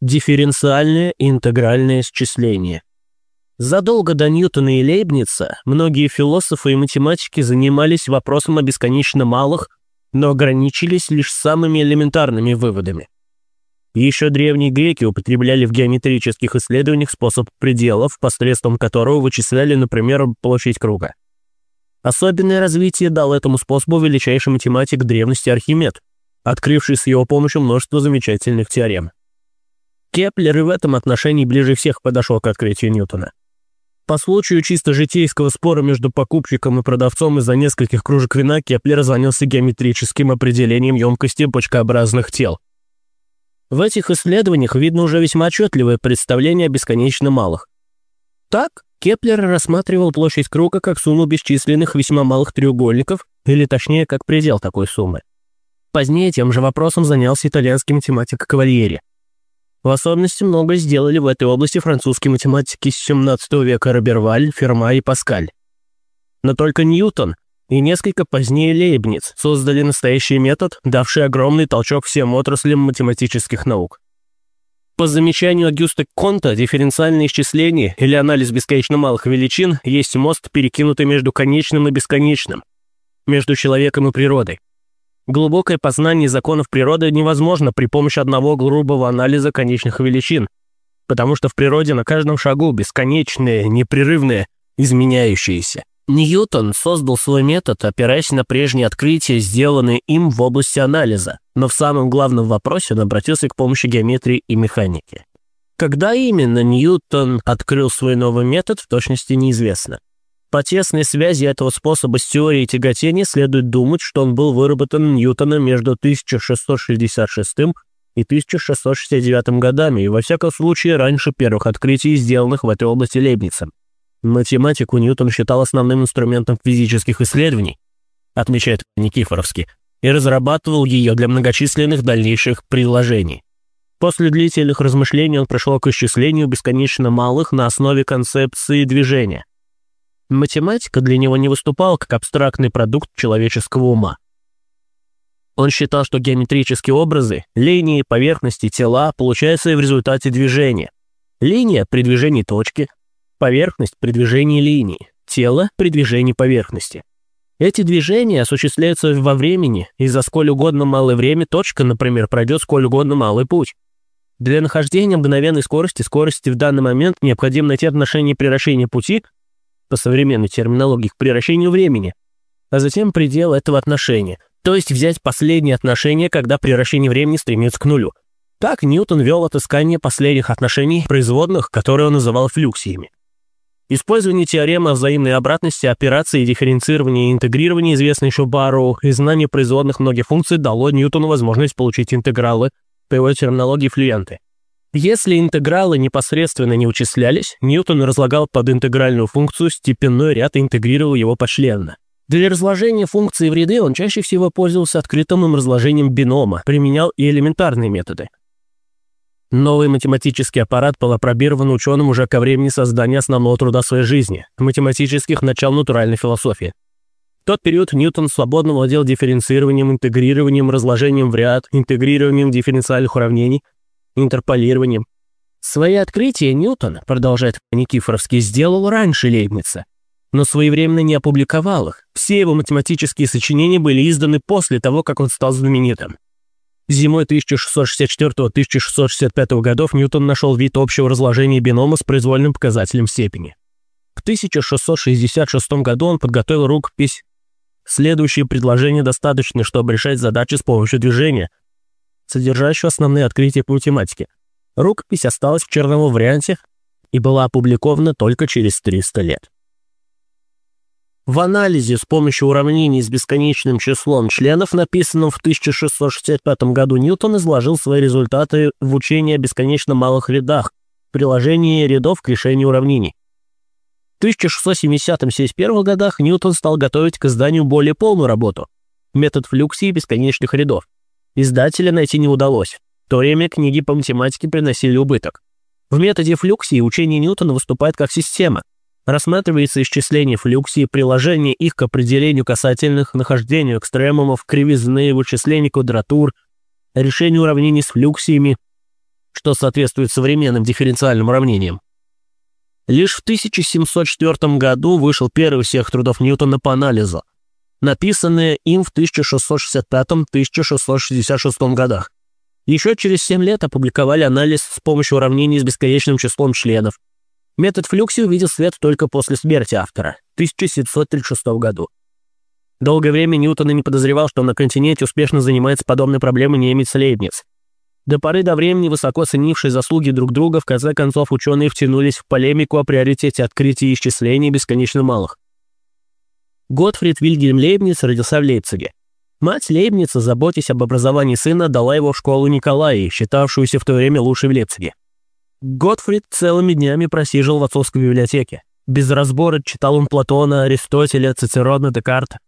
Дифференциальное и интегральное счисление. Задолго до Ньютона и Лейбница многие философы и математики занимались вопросом о бесконечно малых, но ограничились лишь самыми элементарными выводами. Еще древние греки употребляли в геометрических исследованиях способ пределов, посредством которого вычисляли, например, площадь круга. Особенное развитие дал этому способу величайший математик древности Архимед, открывший с его помощью множество замечательных теорем. Кеплер и в этом отношении ближе всех подошел к открытию Ньютона. По случаю чисто житейского спора между покупщиком и продавцом из-за нескольких кружек вина Кеплер занялся геометрическим определением емкости бочкообразных тел. В этих исследованиях видно уже весьма отчетливое представление о бесконечно малых. Так, Кеплер рассматривал площадь круга как сумму бесчисленных весьма малых треугольников, или точнее, как предел такой суммы. Позднее тем же вопросом занялся итальянский математик Кавальери. В особенности много сделали в этой области французские математики с XVII века Роберваль, Ферма и Паскаль. Но только Ньютон и несколько позднее Лейбниц создали настоящий метод, давший огромный толчок всем отраслям математических наук. По замечанию Агюста Конта, дифференциальное исчисление или анализ бесконечно малых величин есть мост, перекинутый между конечным и бесконечным, между человеком и природой. Глубокое познание законов природы невозможно при помощи одного грубого анализа конечных величин, потому что в природе на каждом шагу бесконечные, непрерывные, изменяющиеся. Ньютон создал свой метод, опираясь на прежние открытия, сделанные им в области анализа, но в самом главном вопросе он обратился к помощи геометрии и механики. Когда именно Ньютон открыл свой новый метод, в точности неизвестно. По тесной связи этого способа с теорией тяготения следует думать, что он был выработан Ньютоном между 1666 и 1669 годами, и во всяком случае раньше первых открытий, сделанных в этой области Лейбницем. Математику Ньютон считал основным инструментом физических исследований, отмечает Никифоровский, и разрабатывал ее для многочисленных дальнейших приложений. После длительных размышлений он пришел к исчислению бесконечно малых на основе концепции движения. Математика для него не выступала как абстрактный продукт человеческого ума. Он считал, что геометрические образы, линии, поверхности, тела получаются в результате движения. Линия при движении точки, поверхность при движении линии, тело при движении поверхности. Эти движения осуществляются во времени, и за сколь угодно малое время точка, например, пройдет сколь угодно малый путь. Для нахождения мгновенной скорости скорости в данный момент необходимо найти отношение превращения пути по современной терминологии, к превращению времени, а затем предел этого отношения, то есть взять последнее отношение, когда превращение времени стремится к нулю. Так Ньютон вел отыскание последних отношений производных, которые он называл флюксиями. Использование теоремы о взаимной обратности, операции, дифференцирования и интегрирования, известно еще Барроу, и знание производных многих функций дало Ньютону возможность получить интегралы, по его терминологии флюенты. Если интегралы непосредственно не вычислялись, Ньютон разлагал под интегральную функцию степенной ряд и интегрировал его почленно. Для разложения функции в ряды он чаще всего пользовался открытым им разложением бинома, применял и элементарные методы. Новый математический аппарат был опробирован ученым уже ко времени создания основного труда своей жизни – математических начал натуральной философии. В тот период Ньютон свободно владел дифференцированием, интегрированием, разложением в ряд, интегрированием дифференциальных уравнений – интерполированием. Свои открытия Ньютон, продолжает Никифоровский, сделал раньше Лейбница, но своевременно не опубликовал их. Все его математические сочинения были изданы после того, как он стал знаменитым. Зимой 1664-1665 годов Ньютон нашел вид общего разложения бинома с произвольным показателем степени. В 1666 году он подготовил рукопись «Следующие предложения достаточно, чтобы решать задачи с помощью движения», содержащую основные открытия по математике. Рукопись осталась в черновом варианте и была опубликована только через 300 лет. В анализе с помощью уравнений с бесконечным числом членов, написанном в 1665 году, Ньютон изложил свои результаты в учении о бесконечно малых рядах, приложении рядов к решению уравнений. В 1670-71 годах Ньютон стал готовить к изданию более полную работу – метод флюксии бесконечных рядов. Издателя найти не удалось. В то время книги по математике приносили убыток. В методе флюксии учение Ньютона выступает как система. Рассматривается исчисление флюксии, приложение их к определению касательных, нахождению экстремумов, кривизны, вычисление квадратур, решение уравнений с флюксиями. что соответствует современным дифференциальным уравнениям. Лишь в 1704 году вышел первый из всех трудов Ньютона по анализу, написанные им в 1665-1666 годах. Еще через 7 лет опубликовали анализ с помощью уравнений с бесконечным числом членов. Метод флюкси увидел свет только после смерти автора, в 1736 году. Долгое время Ньютон и не подозревал, что на континенте успешно занимается подобной проблемой немец Лейбниц. До поры до времени высоко ценившие заслуги друг друга, в конце концов ученые втянулись в полемику о приоритете открытия и исчислений бесконечно малых. Готфрид Вильгельм Лейбниц родился в Лейпциге. Мать Лейбница, заботясь об образовании сына, дала его в школу Николаи, считавшуюся в то время лучшей в Лейпциге. Готфрид целыми днями просиживал в отцовской библиотеке. Без разбора читал он Платона, Аристотеля, Цицерона, Декарта.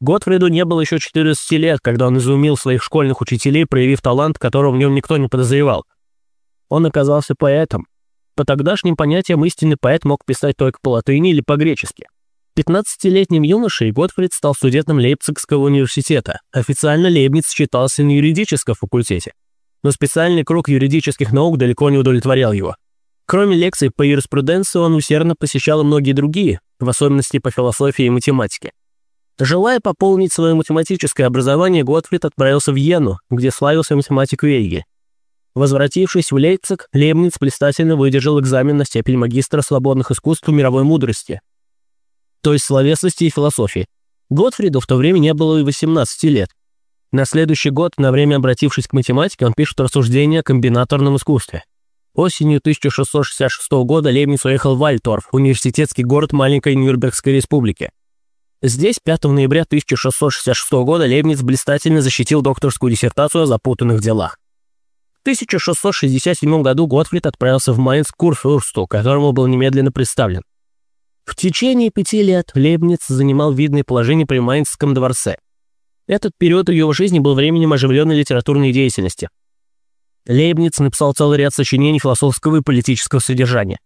Готфриду не было еще 14 лет, когда он изумил своих школьных учителей, проявив талант, которого в нем никто не подозревал. Он оказался поэтом. По тогдашним понятиям истинный поэт мог писать только по латыни или по-гречески. 15-летним юношей Готфрид стал студентом Лейпцигского университета. Официально Лейбниц считался на юридическом факультете. Но специальный круг юридических наук далеко не удовлетворял его. Кроме лекций по юриспруденции, он усердно посещал многие другие, в особенности по философии и математике. Желая пополнить свое математическое образование, Готфрид отправился в Йену, где славился математик Вейге. Возвратившись в Лейпциг, Лейбниц блистательно выдержал экзамен на степень магистра свободных искусств мировой мудрости, то есть словесности и философии. Готфриду в то время не было и 18 лет. На следующий год, на время обратившись к математике, он пишет рассуждения о комбинаторном искусстве. Осенью 1666 года Лейбниц уехал в Альторф, университетский город маленькой Нюрнбергской республики. Здесь 5 ноября 1666 года Лейбниц блистательно защитил докторскую диссертацию о запутанных делах. В 1667 году Готфрид отправился в Майнц к Курфюрсту, которому был немедленно представлен. В течение пяти лет Лейбниц занимал видное положение при Майнцском дворце. Этот период его жизни был временем оживленной литературной деятельности. Лейбниц написал целый ряд сочинений философского и политического содержания.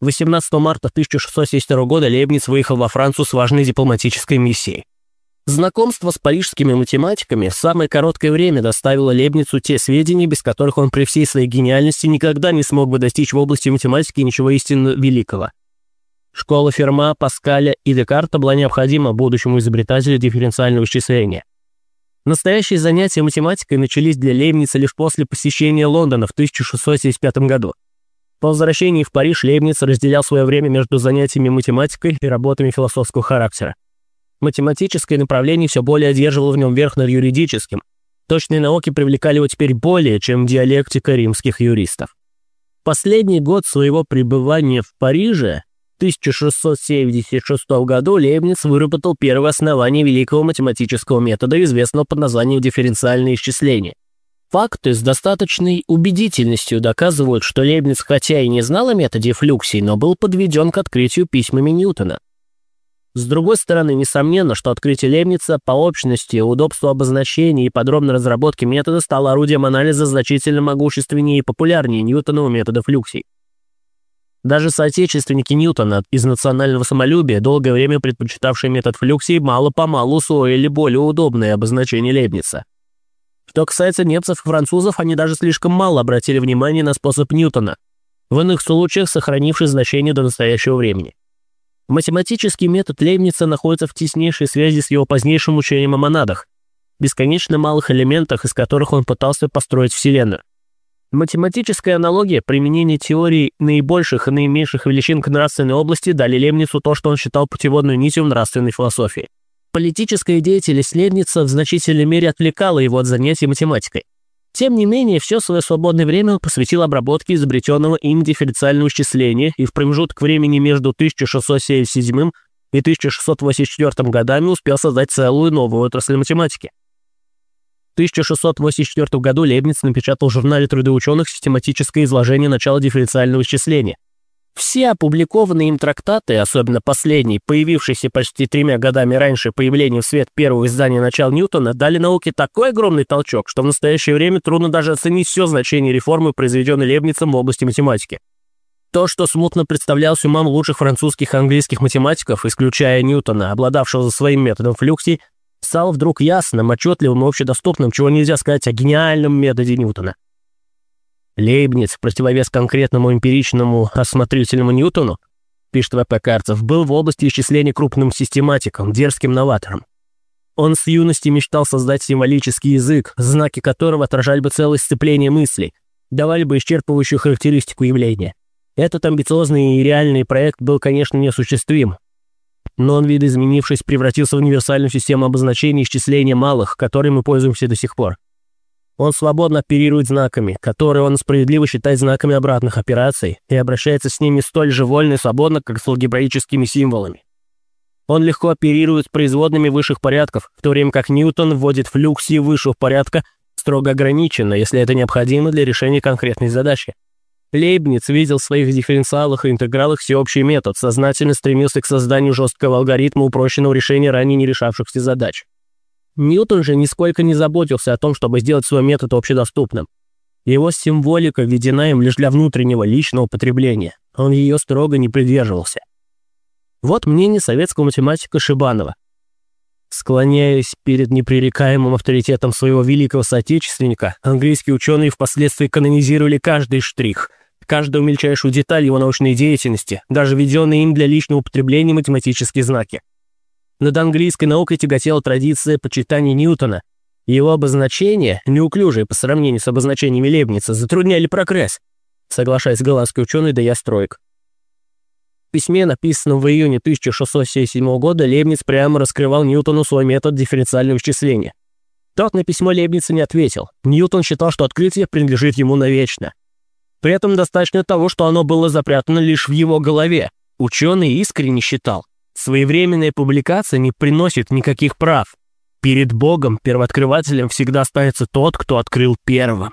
18 марта 1672 года Лейбниц выехал во Францию с важной дипломатической миссией. Знакомство с парижскими математиками в самое короткое время доставило Лейбницу те сведения, без которых он при всей своей гениальности никогда не смог бы достичь в области математики ничего истинно великого. Школа Ферма, Паскаля и Декарта была необходима будущему изобретателю дифференциального исчисления. Настоящие занятия математикой начались для Лейбница лишь после посещения Лондона в 1675 году. По возвращении в Париж Лейбниц разделял свое время между занятиями математикой и работами философского характера. Математическое направление все более одерживало в нем верх над юридическим. Точные науки привлекали его теперь более, чем диалектика римских юристов. Последний год своего пребывания в Париже, 1676 году, Лейбниц выработал первое основание великого математического метода, известного под названием дифференциальное исчисление – Факты с достаточной убедительностью доказывают, что Лейбниц хотя и не знал о методе флюксии, но был подведен к открытию письмами Ньютона. С другой стороны, несомненно, что открытие Лейбница по общности, удобству обозначения и подробной разработки метода стало орудием анализа значительно могущественнее и популярнее Ньютонова метода флюксий. Даже соотечественники Ньютона из национального самолюбия, долгое время предпочитавшие метод флюксии, мало-помалу усвоили более удобное обозначение Лейбница – что касается немцев и французов, они даже слишком мало обратили внимание на способ Ньютона, в иных случаях сохранивший значение до настоящего времени. Математический метод Лейбница находится в теснейшей связи с его позднейшим учением о монадах, бесконечно малых элементах, из которых он пытался построить Вселенную. Математическая аналогия применения теории наибольших и наименьших величин к нравственной области дали Лейбницу то, что он считал путеводной нитью в нравственной философии. Политическая деятельность Лебница в значительной мере отвлекала его от занятий математикой. Тем не менее, все свое свободное время он посвятил обработке изобретенного им дифференциального исчисления и в промежуток времени между 1677 и 1684 годами успел создать целую новую отрасль математики. В 1684 году Лейбниц напечатал в журнале труды ученых систематическое изложение начала дифференциального исчисления. Все опубликованные им трактаты, особенно последний, появившийся почти тремя годами раньше появления в свет первого издания «Начал Ньютона», дали науке такой огромный толчок, что в настоящее время трудно даже оценить все значение реформы, произведенной Лебницем в области математики. То, что смутно представлялось умам лучших французских и английских математиков, исключая Ньютона, обладавшего за своим методом флюксий, стало вдруг ясным, отчетливым и общедоступным, чего нельзя сказать о гениальном методе Ньютона. Лейбниц, в противовес конкретному эмпиричному осмотрительному Ньютону, пишет В.П. Карцев, был в области исчисления крупным систематиком, дерзким новатором. Он с юности мечтал создать символический язык, знаки которого отражали бы целое сцепление мыслей, давали бы исчерпывающую характеристику явления. Этот амбициозный и реальный проект был, конечно, неосуществим, но он, видоизменившись, превратился в универсальную систему обозначения исчисления малых, которой мы пользуемся до сих пор. Он свободно оперирует знаками, которые он справедливо считает знаками обратных операций, и обращается с ними столь же вольно и свободно, как с алгебраическими символами. Он легко оперирует с производными высших порядков, в то время как Ньютон вводит флюксии высшего порядка строго ограниченно, если это необходимо для решения конкретной задачи. Лейбниц видел в своих дифференциалах и интегралах всеобщий метод, сознательно стремился к созданию жесткого алгоритма упрощенного решения ранее не решавшихся задач. Ньютон же нисколько не заботился о том, чтобы сделать свой метод общедоступным. Его символика введена им лишь для внутреннего личного потребления. Он ее строго не придерживался. Вот мнение советского математика Шибанова. Склоняясь перед непререкаемым авторитетом своего великого соотечественника, английские ученые впоследствии канонизировали каждый штрих, каждую мельчайшую деталь его научной деятельности, даже введенные им для личного употребления математические знаки. Над английской наукой тяготела традиция почитания Ньютона. Его обозначения, неуклюжие по сравнению с обозначениями Лейбница, затрудняли прогресс, соглашаясь голландский ученый Д.Я. Стройк. В письме, написанном в июне 1677 года, Лейбниц прямо раскрывал Ньютону свой метод дифференциального исчисления. Тот на письмо Лейбница не ответил. Ньютон считал, что открытие принадлежит ему навечно. При этом достаточно того, что оно было запрятано лишь в его голове. Ученый искренне считал, Своевременная публикация не приносит никаких прав. Перед Богом первооткрывателем всегда остается тот, кто открыл первым.